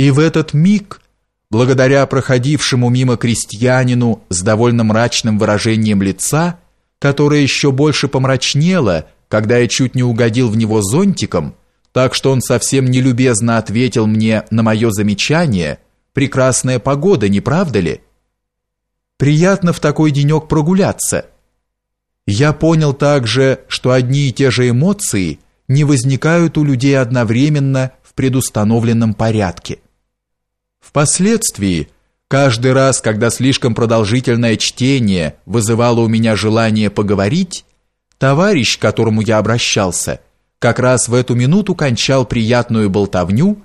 И в этот миг, благодаря проходившему мимо крестьянину с довольно мрачным выражением лица, которое еще больше помрачнело, когда я чуть не угодил в него зонтиком, так что он совсем нелюбезно ответил мне на мое замечание «Прекрасная погода, не правда ли?» «Приятно в такой денек прогуляться». Я понял также, что одни и те же эмоции не возникают у людей одновременно в предустановленном порядке. Впоследствии, каждый раз, когда слишком продолжительное чтение вызывало у меня желание поговорить, товарищ, к которому я обращался, как раз в эту минуту кончал приятную болтовню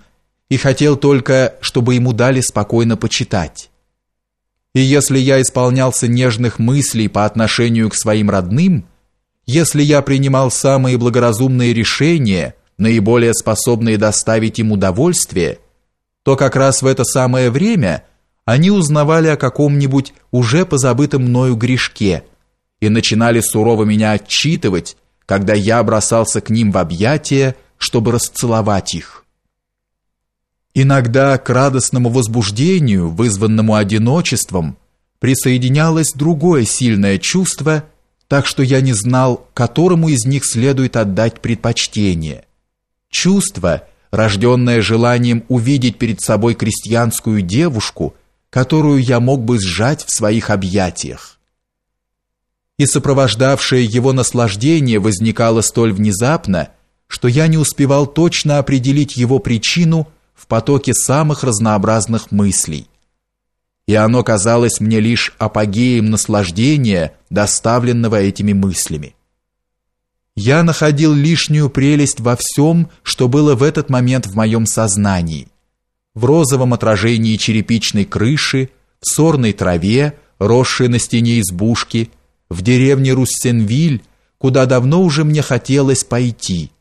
и хотел только, чтобы ему дали спокойно почитать. И если я исполнялся нежных мыслей по отношению к своим родным, если я принимал самые благоразумные решения, наиболее способные доставить им удовольствие – то как раз в это самое время они узнавали о каком-нибудь уже позабытом мною грешке и начинали сурово меня отчитывать, когда я бросался к ним в объятия, чтобы расцеловать их. Иногда к радостному возбуждению, вызванному одиночеством, присоединялось другое сильное чувство, так что я не знал, которому из них следует отдать предпочтение. Чувство – рожденное желанием увидеть перед собой крестьянскую девушку, которую я мог бы сжать в своих объятиях. И сопровождавшее его наслаждение возникало столь внезапно, что я не успевал точно определить его причину в потоке самых разнообразных мыслей. И оно казалось мне лишь апогеем наслаждения, доставленного этими мыслями. Я находил лишнюю прелесть во всем, что было в этот момент в моем сознании. В розовом отражении черепичной крыши, в сорной траве, росшей на стене избушки, в деревне Руссенвиль, куда давно уже мне хотелось пойти,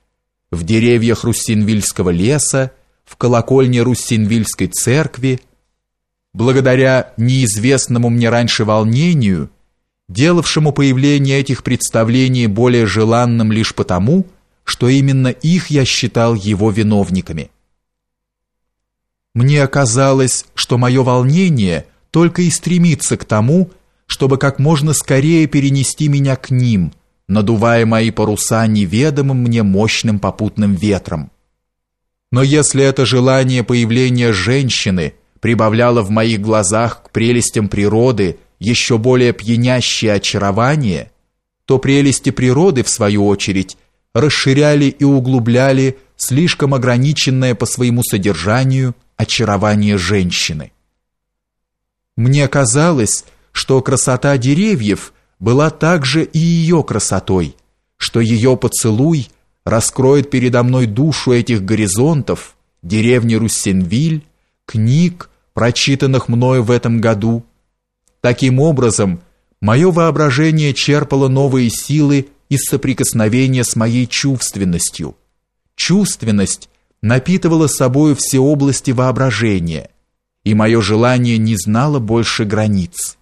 в деревьях Руссенвильского леса, в колокольне Руссенвильской церкви. Благодаря неизвестному мне раньше волнению – делавшему появление этих представлений более желанным лишь потому, что именно их я считал его виновниками. Мне казалось, что мое волнение только и стремится к тому, чтобы как можно скорее перенести меня к ним, надувая мои паруса неведомым мне мощным попутным ветром. Но если это желание появления женщины прибавляло в моих глазах к прелестям природы еще более пьянящее очарование, то прелести природы, в свою очередь, расширяли и углубляли слишком ограниченное по своему содержанию очарование женщины. Мне казалось, что красота деревьев была также и ее красотой, что ее поцелуй раскроет передо мной душу этих горизонтов, деревни Руссенвиль, книг, прочитанных мною в этом году, Таким образом, мое воображение черпало новые силы из соприкосновения с моей чувственностью. Чувственность напитывала собою все области воображения, и мое желание не знало больше границ.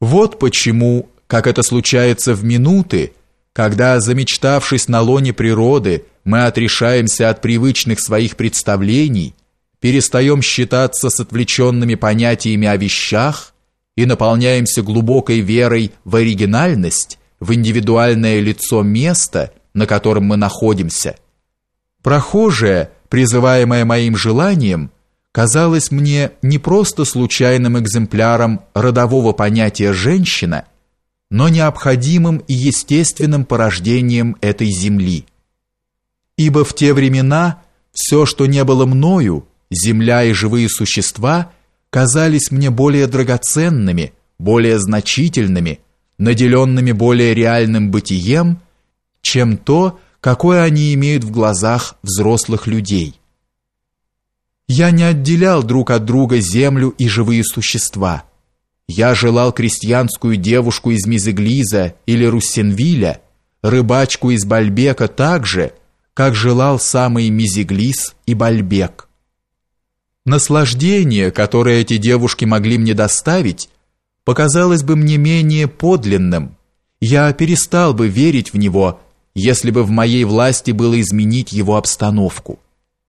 Вот почему, как это случается в минуты, когда, замечтавшись на лоне природы, мы отрешаемся от привычных своих представлений, перестаем считаться с отвлеченными понятиями о вещах, и наполняемся глубокой верой в оригинальность, в индивидуальное лицо места, на котором мы находимся. Прохожая, призываемая моим желанием, казалась мне не просто случайным экземпляром родового понятия «женщина», но необходимым и естественным порождением этой земли. Ибо в те времена все, что не было мною, земля и живые существа – казались мне более драгоценными, более значительными, наделенными более реальным бытием, чем то, какое они имеют в глазах взрослых людей. Я не отделял друг от друга землю и живые существа. Я желал крестьянскую девушку из Мизеглиза или Руссенвиля, рыбачку из Бальбека так же, как желал самый Мизеглиз и Бальбек. Наслаждение, которое эти девушки могли мне доставить, показалось бы мне менее подлинным. Я перестал бы верить в него, если бы в моей власти было изменить его обстановку.